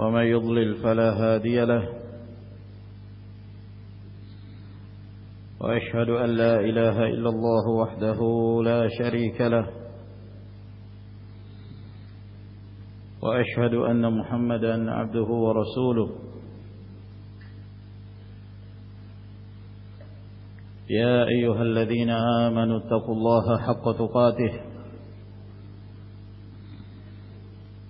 ومن يضلل فلا هادي له وأشهد أن لا إله إلا الله وحده لا شريك له وأشهد أن محمد أن عبده ورسوله يا أيها الذين آمنوا اتقوا الله حق تقاته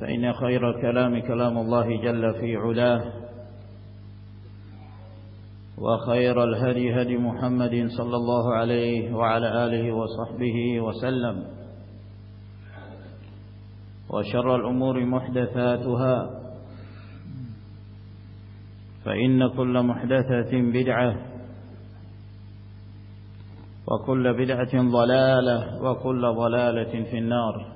فإن خير الكلام كلام الله جل في علاه وخير الهدي هدي محمد صلى الله عليه وعلى آله وصحبه وسلم وشر الأمور محدثاتها فإن كل محدثة بدعة وكل بدعة ضلالة وكل ضلالة في النار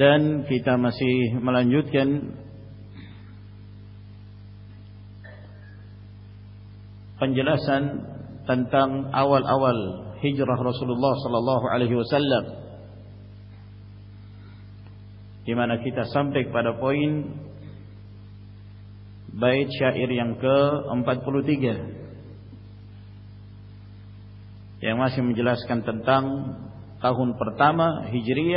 دن پیتا مسی ملنجن پنجلاسن تنتگ اول اول ہل لسل پرگا سیم جلاس کن تنت کا پرتام ہری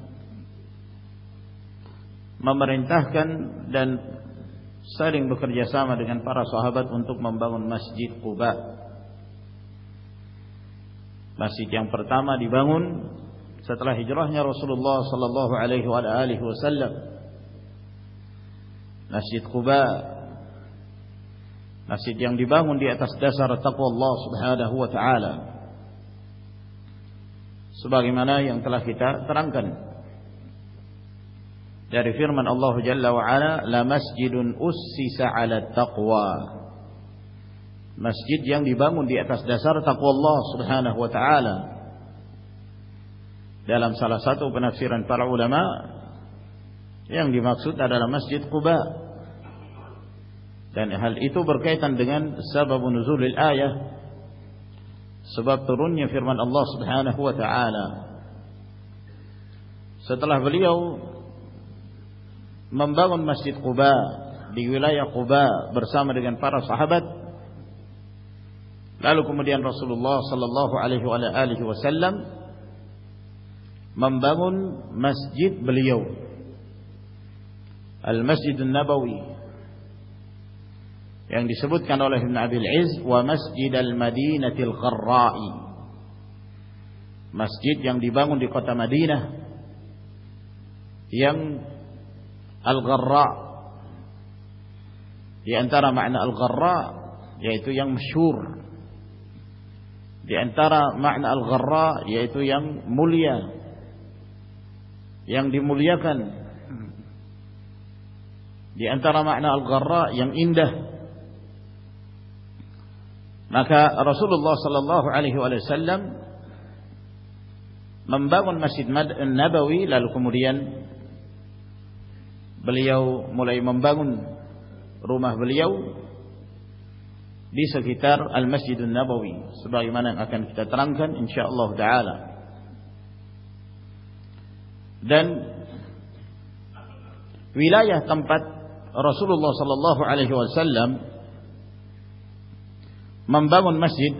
ممرن ٹہن سرنگ بخر جیسا من پارا سہابت انٹوک ممبا مسجد خوب ماسی جام پر ترنگ مسجد کوئی باب نیل آیا سب ترونیہ ممب ان مسجد کو برسام پار صاحبت لالو کمر اللہ صلی اللہ علیہ وسلم ممبن مسجد بلیؤ المسد نبوئن مسجدین الغرا یہ ان تر الرہ یہ تو یا الغرہ یہ تو مولی اندر رسول اللہ صلی اللہ علیہ ندوئی لال کمور بلیؤ مول ممباگن رومت رسول اللہ صلی اللہ علیہ وسلم ممباگن مسجد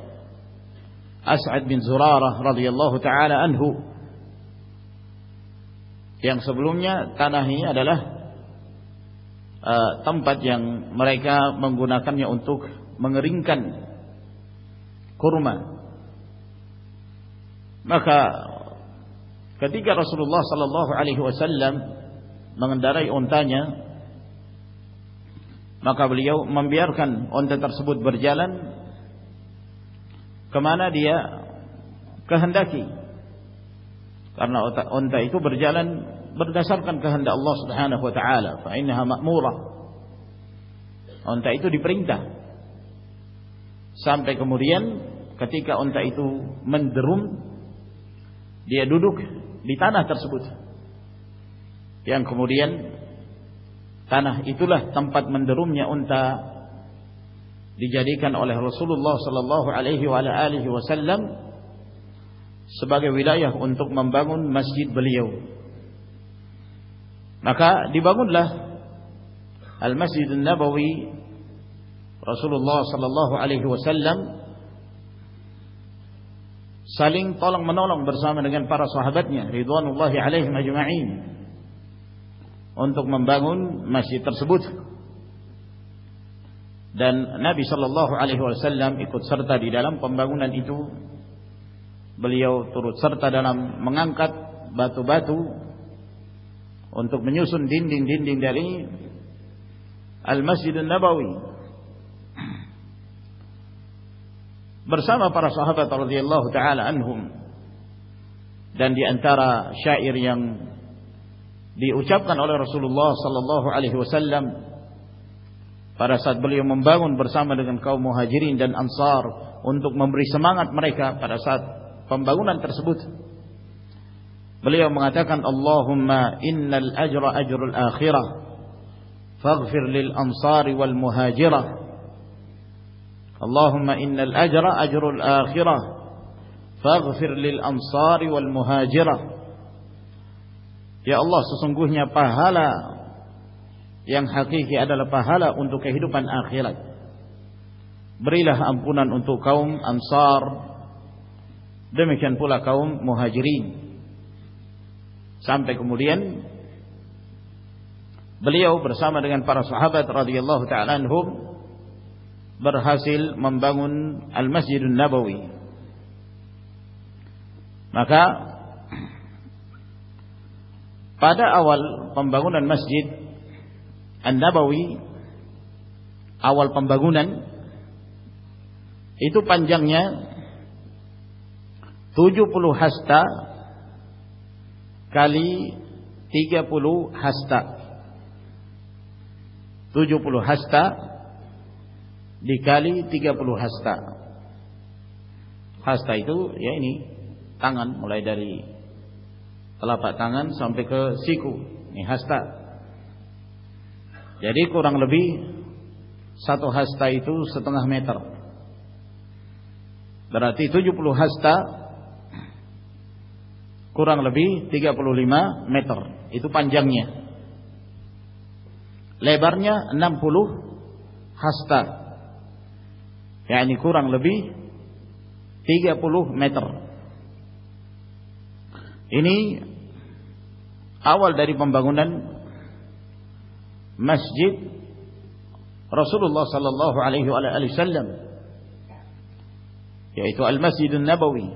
سبلو تانا تمپات مرائی کا منگونا کن اُنت منگ ریم کن کر سب لسل سلنگ انتا ممبر کن ادار سبت برجیالن کمانا دیا برجان بردا سرتا مور کا انت مند روم دیا ڈی تانا کر سکو تھا مانپت مند روم انتا dijadikan oleh Rasulullah sallallahu alaihi wa alihi wasallam sebagai wilayah untuk membangun masjid beliau. Maka dibangunlah Al-Masjid An-Nabawi Rasulullah sallallahu alaihi wasallam saling tolong menolong bersama dengan para sahabatnya ridwanullahi alaihim ajma'in untuk membangun masjid tersebut. دین نہ صلی اللہ علیہم منگو انت means الد نہ صلی اللہ علیہ وسلم جہ سیا پہ ل حقیقی ادا لو کہ ان توارمکھن پولا کاؤم مجری کو می برسام پار سہا رات گیلو بر حاصل مم بگن السجد نوئی احل ممبن ال مسجد ایند باٮٔی آلپن بگن یہ تو پنجمیاں ہستا ہستا ہستا ہستا یہ تو یہ تاغن مڑائی دارین سمپیک سیکھو ہستا جری کو میتر یعنی کورنگ لو میتر انری پم بگن مسجد رسول الله صلى الله عليه وعلى آله وسلم yaitu Al-Masjid Nabawi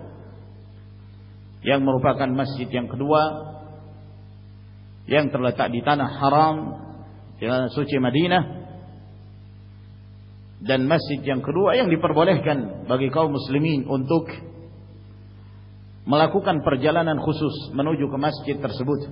yang merupakan masjid yang kedua yang terletak di tanah haram di tanah suci Madinah dan masjid yang kedua yang diperbolehkan bagi kaum muslimin untuk melakukan perjalanan khusus menuju ke masjid tersebut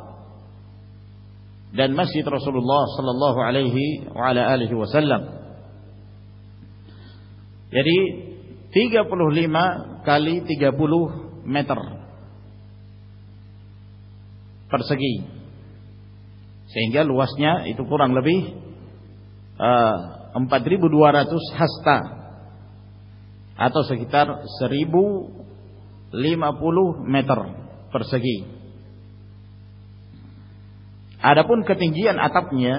سول وسلم تیل کاسنیا رنگری بارا چوست آ تو سیتار سریبو لیمپلو میتر پرسکی آپن کتی جی N آتابے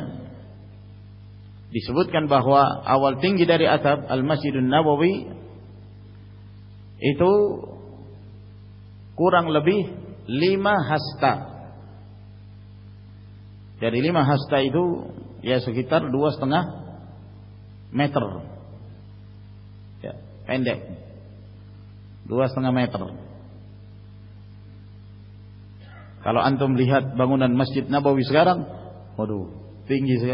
بہوا آوال تن گیاری آتاب الماسی نہ بویٹو کو رنگ لبی لیما ہستا ہستا سو گر ڈوسا ڈوسا میتر بابن مسجد نہ بویس گار مرویس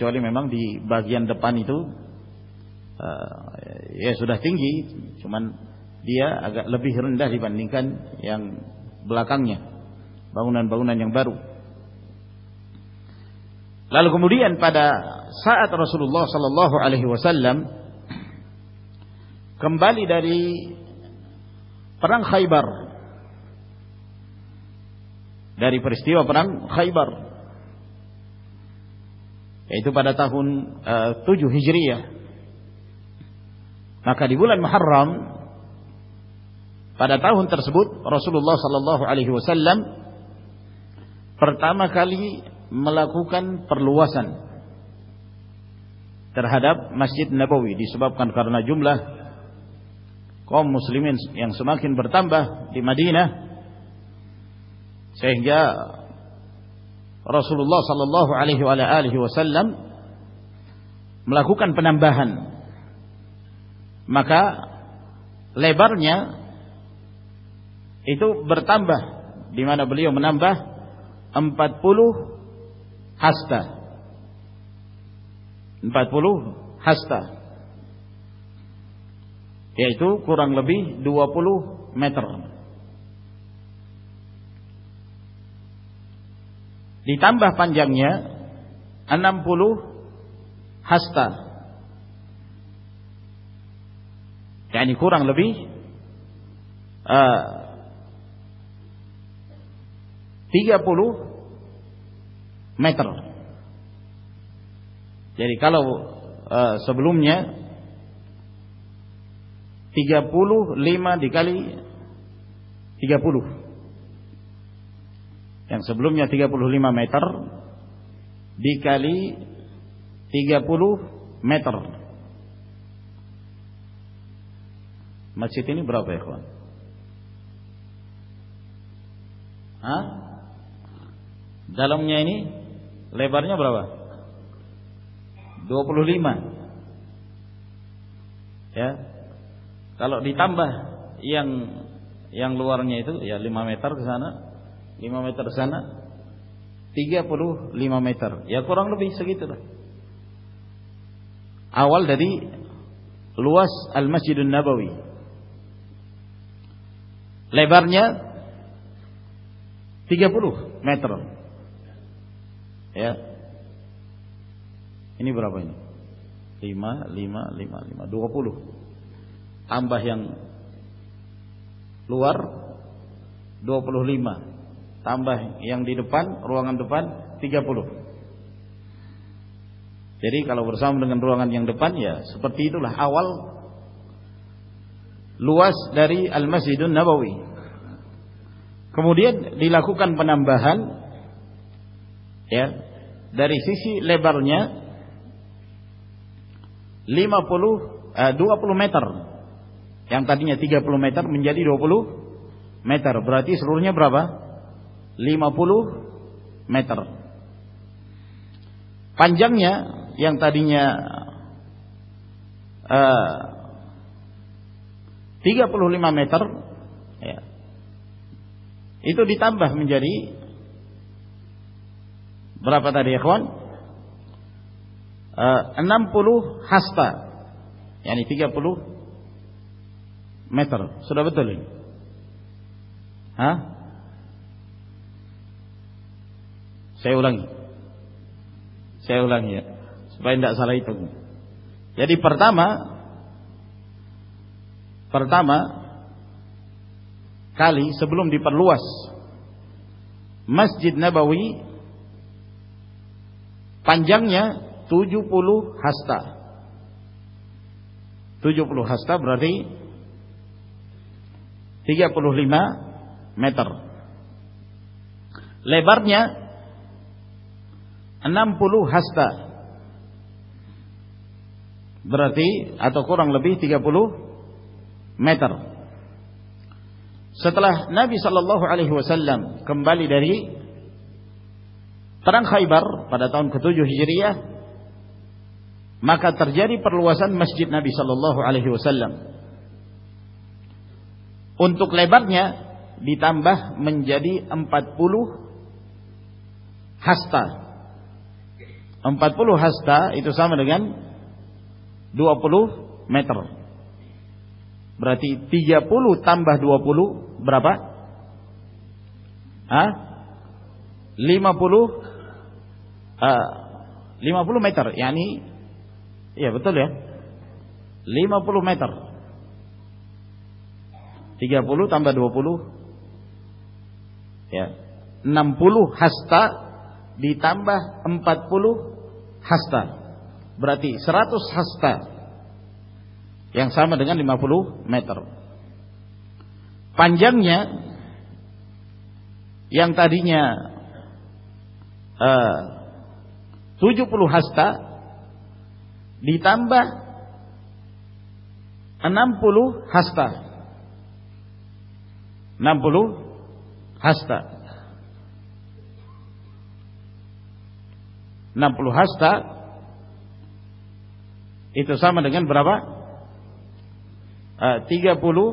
والی میم آپی سمان بلاک بابن بابن بار لال قمپادہ سا اتر سرو لسلام کمبالی گاری پرست خائ پر جی رام پا ہوں سب رسول اللہ صلی اللہ علیہ وسلم پرتا مالی ملا کن پر لوسن حرب مسجد نکوید باب کن کرنا جملہ کو مسلیمنگ سما خن برتن با دیما رسول اللہ صلی اللہ علی وسلم ملا کنپناب ہنبر نیا برتن بہمان بلیمپولو ہستا یا تو کونگ لو اپ میتر بہ پنجمیہ اینمپولو ہستا یا نی رنگ لگ اپلو میں تر یعنی کا سبلوم گیا پول لیمکلی گلو سب لوگ میتر مچھلی برابر جلوم لو بل کیا لوار لیما میتار لیما میتار سنا تیگیا پولو لیما میتار یہ کوان لو بی سکتا آل دوس الم نا بوباریاں تیگیا بولو میٹر برابر بہ نیما لیما دولو ہم بہ لواروا پلو لما پان رو آگان تیلو دیکھی گا سام دن رو آگان یس پر لوس داری الماسی نہ بولی کون پہ ہل داری لباروا پولو میٹر یاں تیگ پلو میتر مجری روبلو میتر برتی سرویہ براب لیمو میتر پاد لیتا برابت رکھوپلو ہست یعنی تک پلو میں سربت سیون دسالی تک یعنی پردام پردام کا بلوم پر لوس مسجد نہ بہجن تجو پولو ہستا تجو بولو ہستا بر تیگا پلوا میں تربرنی ہستا پلو ستلا صلی اللہ علیہ وسلم کمبالی ترن خائی بارجو ہیری مقاطری پلوس مسجد نبی صلی اللہ علیہ وسلم قتوکل بت مجمو ہستان ڈتر تیز پاب دو بربل میتر یعنی یہ چل پو ل نمپ لو ہستانب ہمتا سر تو ہست یا سرم دن پلو میں تر پا دی تجوپلو ہست ہست نمپلو ہستا یہ تو سامنے گرابہ تیگا پولو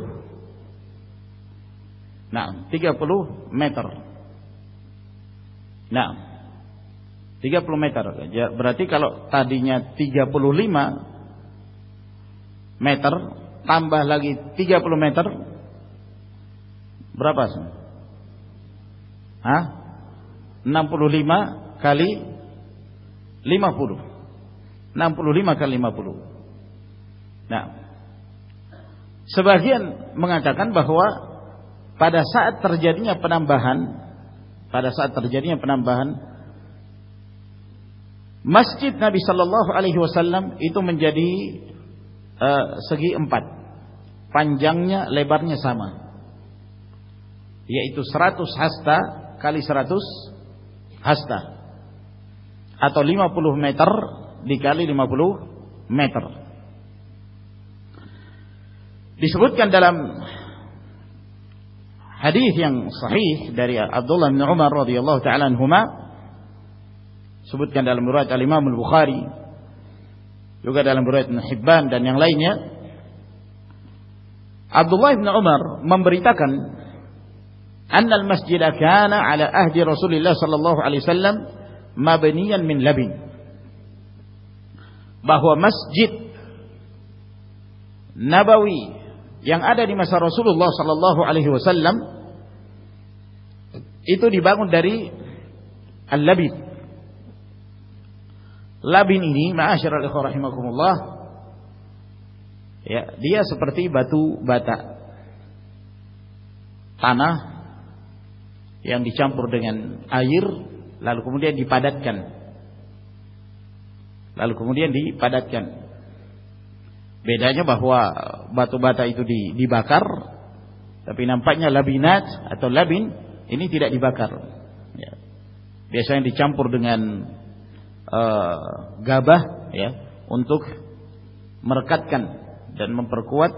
تیگا پولو میں تر تیل میں تراتی کال تیگا پول میں تر تمبا لگی تیگا پلو میں تر برابا سنما کالی نام پر منگا کر بہوا پرجن اپنا اپنا بہن مسجد نبی صلی اللہ علیہ وسلم سگی پبرام yaitu 100 hasta kali 100 hasta atau 50 meter dikali 50 meter disebutkan dalam hadis yang sahih dari Abdullah bin Umar radhiyallahu taala anhuma sebutkan dalam riwayat Imam Al-Bukhari juga dalam riwayat Hibban dan yang lainnya Abdullah bin Umar memberitakan أن المسجد كان على أهد رسول الله صلى الله عليه وسلم مبنيا من لبن bahwa masjid nabawi yang ada di masa Rasulullah sallallahu alaihi wasallam itu dibangun dari al-labid labin ini ma'asyiral ikhwan rahimakumullah ya dia seperti batu bata tanah دیامپور آر لالیپ لال بہواطوا جی دیبا کارپا لبین لابین انسائی دیچامپور دن گباہ انتخم مرکز کن جنم پرکواد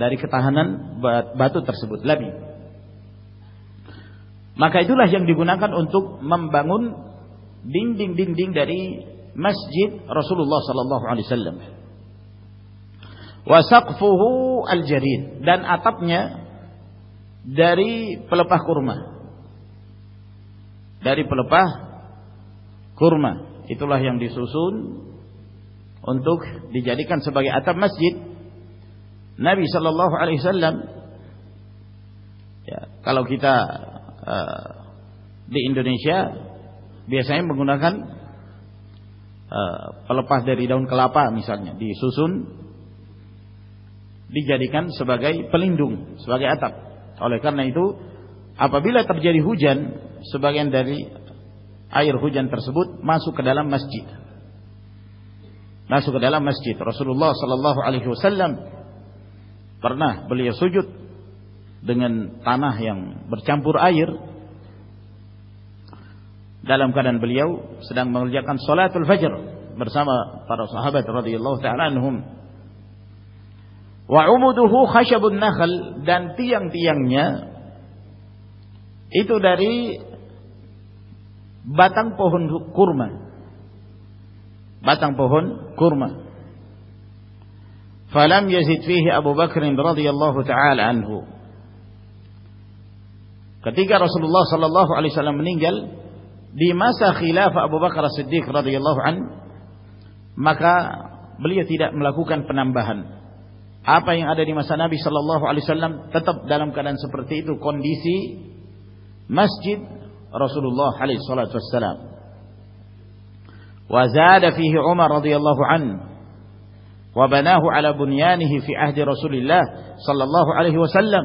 داری سبن ماں تو لہم دی گنا کن الطوک مم باغن مسجد رسول یہ تو لہم ڈی سو سن انتکری کن سب مسجد نبی سلحل کا گنا پلپا دری دلا پلند کرنا dengan tanah yang bercampur air dalam keadaan beliau sedang mengerjakan salatul fajr bersama para sahabat radhiyallahu taala anhum wa umuduhu khashabun nakhl dan tiang-tiangnya itu dari batang pohon kurma batang pohon kurma falam yazid fihi Abu Bakr radhiyallahu taala anhu ketika Rasulullah sallallahu alaihi wasallam meninggal di masa khilafah Abu Bakar Siddiq radhiyallahu an maka beliau tidak melakukan penambahan apa yang ada di masa Nabi sallallahu alaihi wasallam tetap dalam keadaan seperti itu kondisi masjid Rasulullah alaihi salatu wassalam وزاد فيه عمر رضي الله عنه وبناه على بنيانه في عهد رسول الله صلى الله عليه وسلم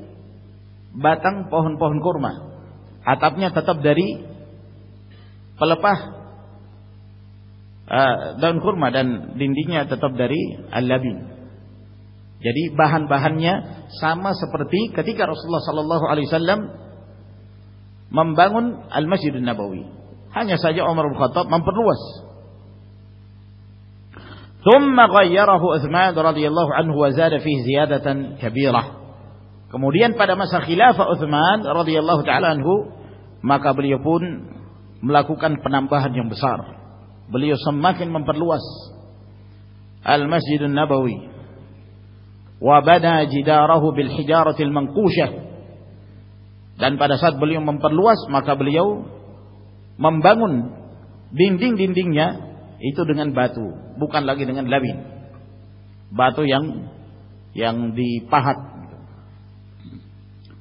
batang pohon-pohon kurma atapnya tetap dari pelepah uh, daun kurma dan dindingnya tetap dari al-labin jadi bahan-bahannya sama seperti ketika Rasulullah sallallahu alaihi wasallam membangun al-Masjid Nabawi hanya saja Umar bin Khattab memperluas ثم غيره اثماد رضي الله عنه وزاد فيه زياده كبيره Kemudian pada masa khilafah Uthman radhiyallahu taala anhu maka beliau pun melakukan penambahan yang besar. Beliau semakin memperluas Al Masjid Nabawi wa bana jidarahu bil hijaratil manqushah. Dan pada saat beliau memperluas maka beliau membangun dinding-dindingnya itu dengan batu, bukan lagi dengan labin. Batu yang yang dipahat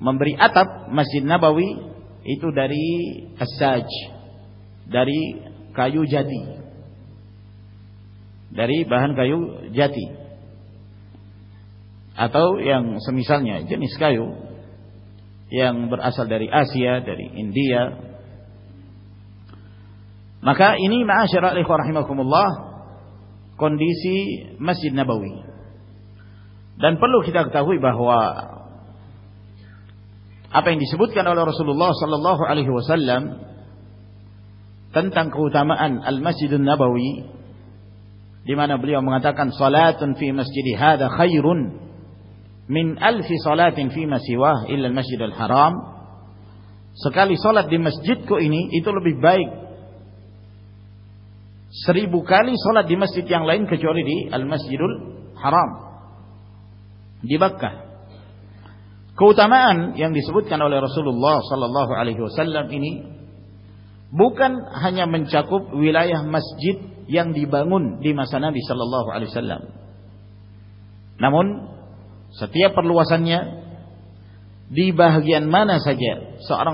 ممبری مسجد نا by یہ تو داری اساری داری بہن قایو جاتی آسیا دری India خملہ کون ڈیسی مسجد نبای دانپلو کتا ہوئی بہوا apa yang disebutkan oleh Rasulullah sallallahu alaihi wasallam tentang keutamaan Al Masjidun Nabawi di mana beliau mengatakan salatun fi masjid hadza khairun min alf salatin fi masiwa illa al masjid al haram sekali salat di masjidku ini itu lebih baik seribu kali salat di masjid yang lain kecuali di al masjidul haram di Makkah منگ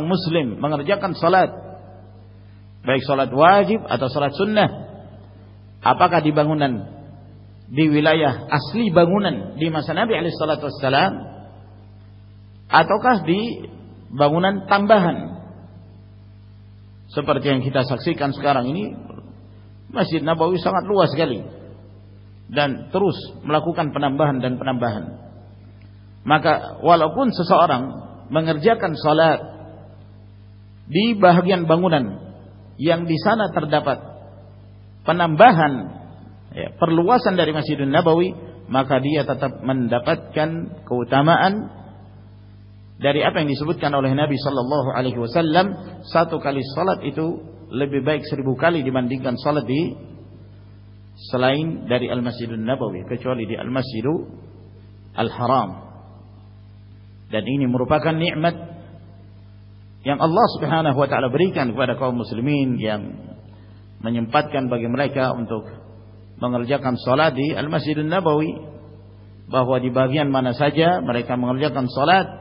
مسلم سولت سولت واجب آپی علی وسلام آ تو big تمبہن super کے ساکی کنسکار مشید نہ بوئی سمجھ لو وس گیلی دن تروس من پنم بہن دن پنم بہن ون سورگ مگر سولر دی بہن بگنن یم دیسان تر دپت پنم بہن پر لوسری مش نبی مکا دی من دپتم داریتانبی صلی اللہ علیہ وسلم جکن سولاد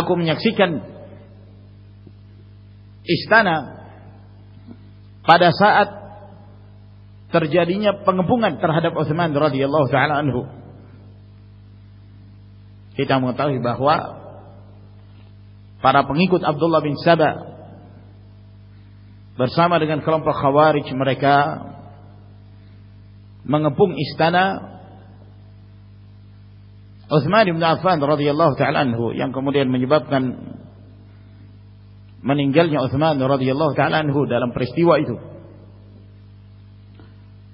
آم نیکسی استان پارا سات پنگ پھر ہٹاس میں بہت پارا پنگی کت عبد اللہ بن سب برسا مرغن کل پخاوا رچ مرکا منگ پنگ استانا Utsman bin Affan radhiyallahu taala anhu yang kemudian menyebabkan meninggalnya Utsman radhiyallahu taala anhu dalam peristiwa itu.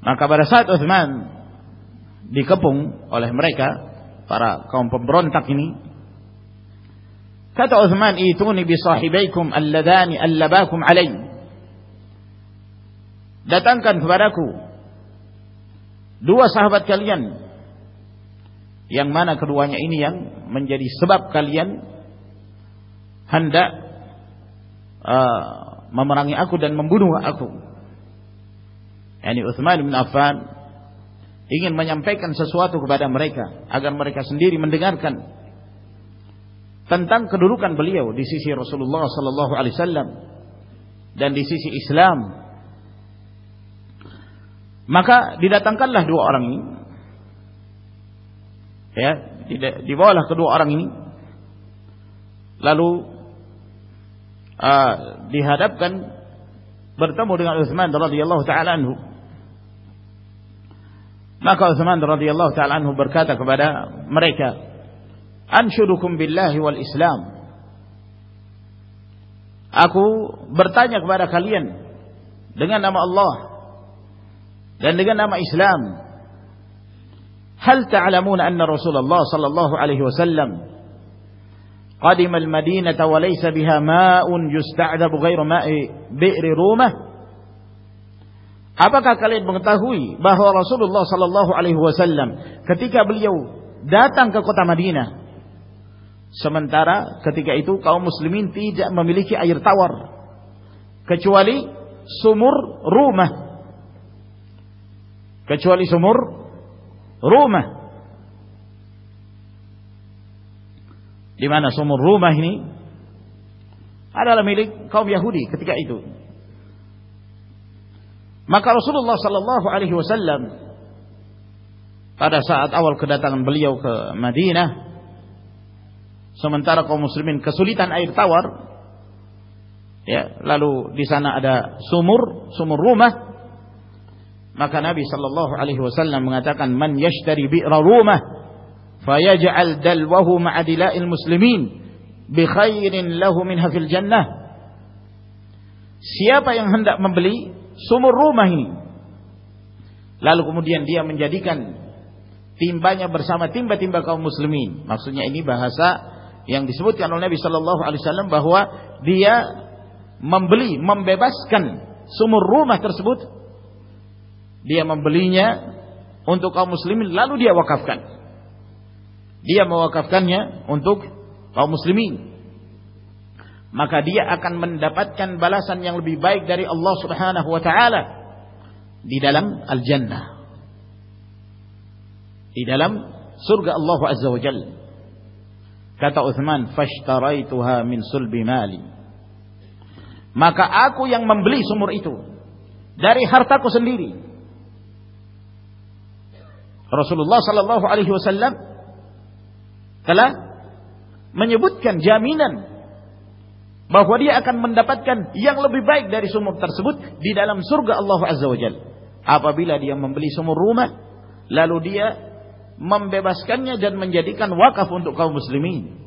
Maka pada saat Utsman dikepung oleh mereka para kaum pemberontak ini kata Utsman ituni bi sahibaikum alladani allabakum alai datangkan kepadaku dua sahabat kalian یاں مانا کرو آئی منجری سباب کالیا hinder آخ دن گروسمان ایگین mine پسوات بارہ مرکا آگانی Monday گار کن تکوکن بولے رسول اللہ صحلیہ دن ڈسی سی اسلام مقامی لالو را مرے کیا اخبار هل تعلمون أن رسول الله صلى الله عليه وسلم قدم المدينة وليس بها ماء يستعذب غير ماء بئر رومة Apakah kalian mengetahui bahwa Rasulullah sallallahu alaihi wasallam ketika beliau datang ke kota Madinah sementara ketika itu kaum muslimin tidak memiliki air tawar kecuali sumur Rumah kecuali sumur روانا سمور رو ماہنی ارے اللہ علی وسلم سمن تارا کا مسلم کسوری تان آئی تا لالو دیسان سمور رو م maka Nabi sallallahu alaihi wasallam mengatakan man yashtari bi'ra rumah fayaj'al dalwahu ma'adila'il muslimin bi khairin lahu minha fil jannah siapa yang hendak membeli sumur rumah ini lalu kemudian dia menjadikan timbanya bersama timba-timba kaum muslimin maksudnya ini bahasa yang disebutkan oleh Nabi sallallahu alaihi wasallam bahwa dia membeli membebaskan sumur rumah tersebut Lalu دیا ہر تک رسول اللہ صلی اللہ علیہ وسلم کلا منبوت کن جامین bahwa dia akan mendapatkan yang lebih baik dari sumur tersebut di dalam surga Allah Azza wa Jal. Apabila dia membeli sumur rumah, lalu dia membebaskannya dan menjadikan wakaf untuk kaum muslimin.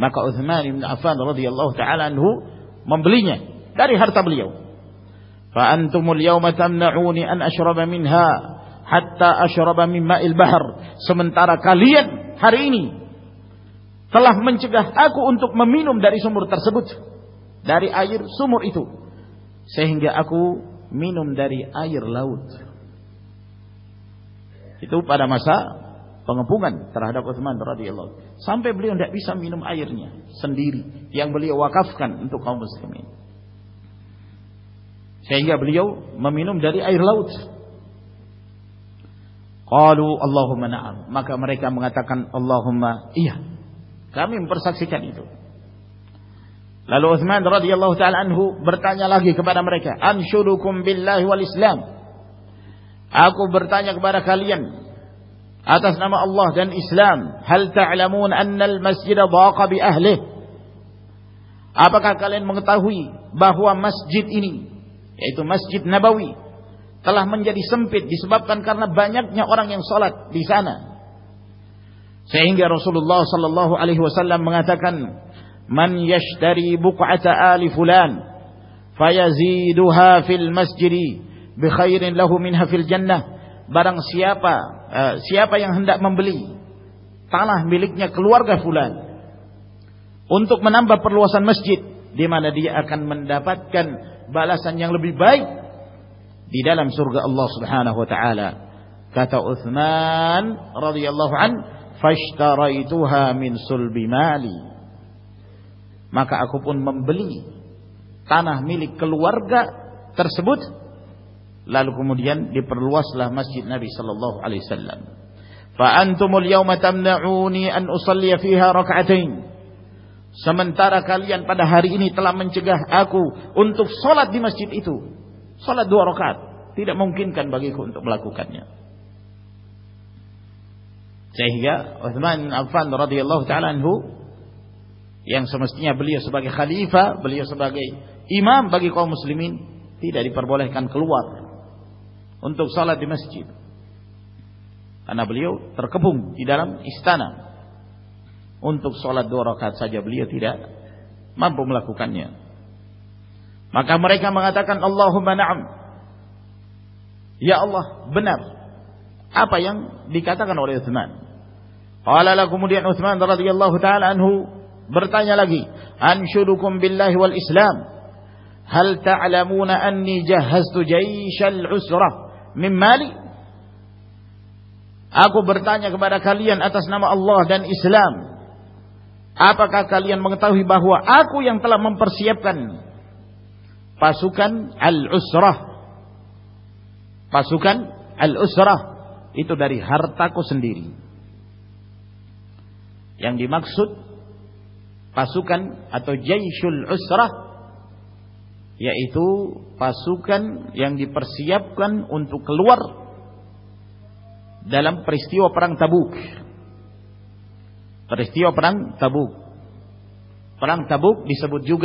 Maka Uthman ibn Affan radhiyallahu ta'ala anhu membelinya dari harta beliau. Fa'antumul yawma tamna'uni an ashraba minha. سمن تارا ہرینی کا مینم داری سمر تر سب داری سمرگیا پنپو گانا irony بولیا واقافان سہنگیا blue ممینداری آئر لوچ اللہ علام انسد و باقاعب آپ کا کالین مغتا ہوئی بہ ہوا مسجد مسجد نہ بہ نام بلوسن مسجد دیماندی لبی بھائی سمن تلا منچ گنت سولہ سولہ دعا روکاتے ممکن کن بگی کو بلی صبح کے خلیفہ بلیا سبھا کے امام بگی کو مسلمین تیرے کن کلوات ان تک سولہ تی مسجد استانا ان تک سولہ دو روکات سا جل تیر بملا کو کنیا مکمر کیا منگا تک اللہ آکو برتا آپ کا کالین منگتا ہو باہو آکو یگ مم پر سیب کرنی پشوسر پشوکن ایل اس دری ہر تا کو سندھی مقصود پشوکن اتو جئی شرح پشوکن یوں گیپ کن ان دلم پرستیو پرستیوں پر سب جگ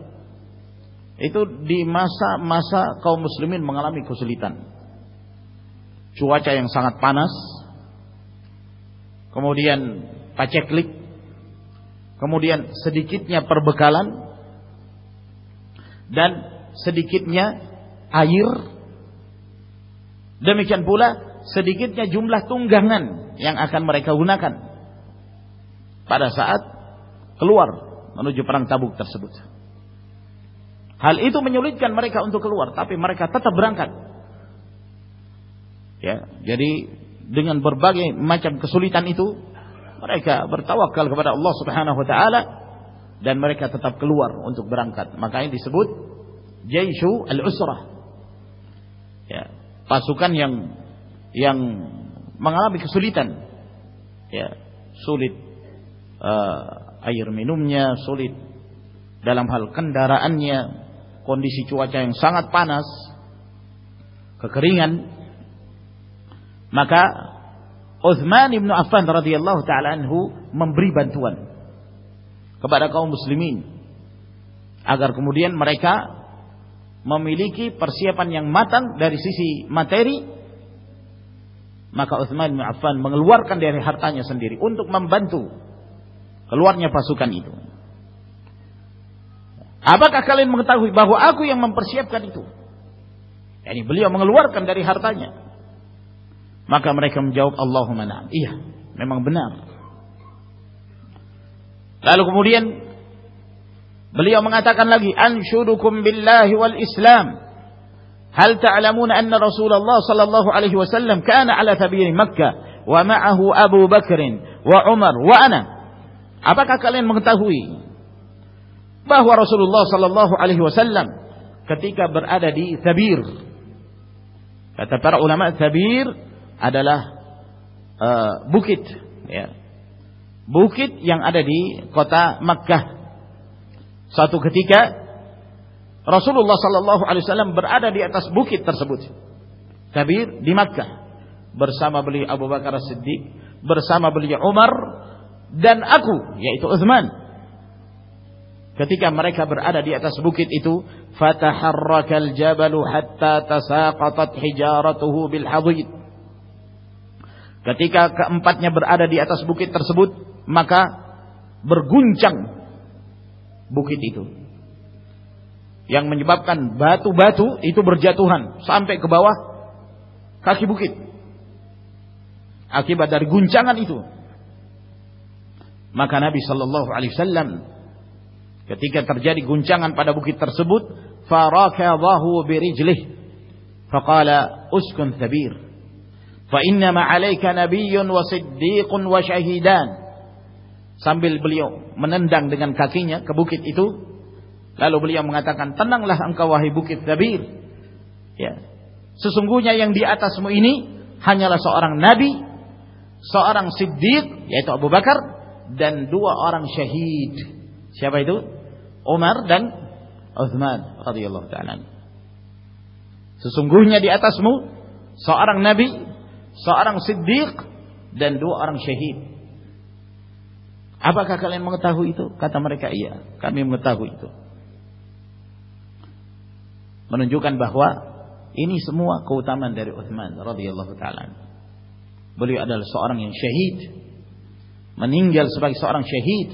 منگل چوچا یہ سنگ پانس کموڈیئن پچیکلی کموڈیئن پرب کا دین سدی کت آئین پولا سدیت جملہ تم گنگن یا گناکان پارساتر سبز لوانا پاسو سولیتن سلت ارمیہ سولیت ڈالم حال کنڈہ کون سی چوچا ساتھ پانس ریئن تعالی بن مسلم اگر مریکا ممیکی پرسیری ہر تا سندیری ان بندو لوور یا پسند Apakah kalian mengetahui bahwa aku yang mempersiapkan itu? Yani beliau mengeluarkan dari hartanya. Maka mereka menjawab Allahumma na'am. Iya, memang benar. Lalu kemudian beliau mengatakan lagi, "Anshudukum billahi wal Islam." Hal ta'lamun anna Rasulullah sallallahu alaihi wasallam kana ala tabiri Makkah wa ma'ahu Abu Bakr wa Umar wa ana. Apakah kalian mengetahui بہ رسول اللہ صلی اللہ علیہ وسلم ساتو کتی کا رسول اللہ صلی اللہ علیہ برسام عمر دین اکو یہ تو ازمن کت کا مرخا بردی اتس بکی کاگ بہت بہ تر جن سام پہ کوا کابی صلی اللہ علیہ Ketika terjadi guncangan pada bukit tersebut, farakawahu birijlih. Faqala uskun thabir. Fa inna ma alayka nabiyyun wa siddiqun wa shahidan Sambil beliau menendang dengan kakinya ke bukit itu, lalu beliau mengatakan, "Tenanglah engkau wahai bukit Thabir." Ya. Sesungguhnya yang di atasmu ini hanyalah seorang nabi, seorang siddiq yaitu Abu Bakar dan dua orang syahid. سرنگ نبی سردی شہید آپ کا تمام رکھے گا منجو گان بہوا انی سما لو بولو س اور شہید س اور شہید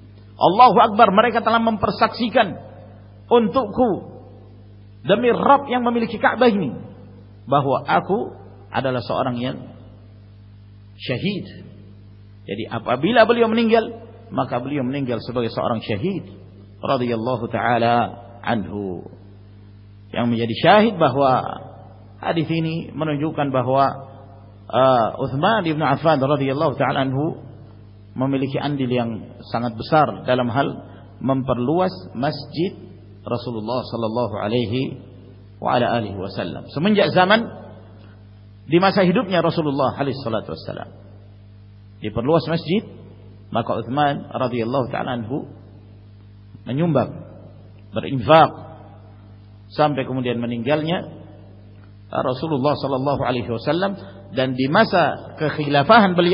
اللہ ایک بار مر ساکسی رپ مملے چکا بہن بہو آ کو آدھا سارن شہید جی آپ گل مک بولنگ سب اور شہید رود گلتا آندھو شاہد بہو ادینی منجوان بہوا دھمان لوتا اندھو ممکی ان سنگ دوسر دلم مم پر لوس مسجد رسول اللہ صلی اللہ رسول اللہ مسجد سمپے کو منگلیاں رسول اللہ صحیح وسلما خیگلافا ہم بل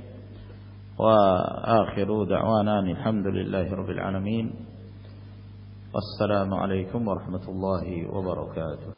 وآخر دعوانا الحمد لله رب العالمين والسلام عليكم ورحمة الله وبركاته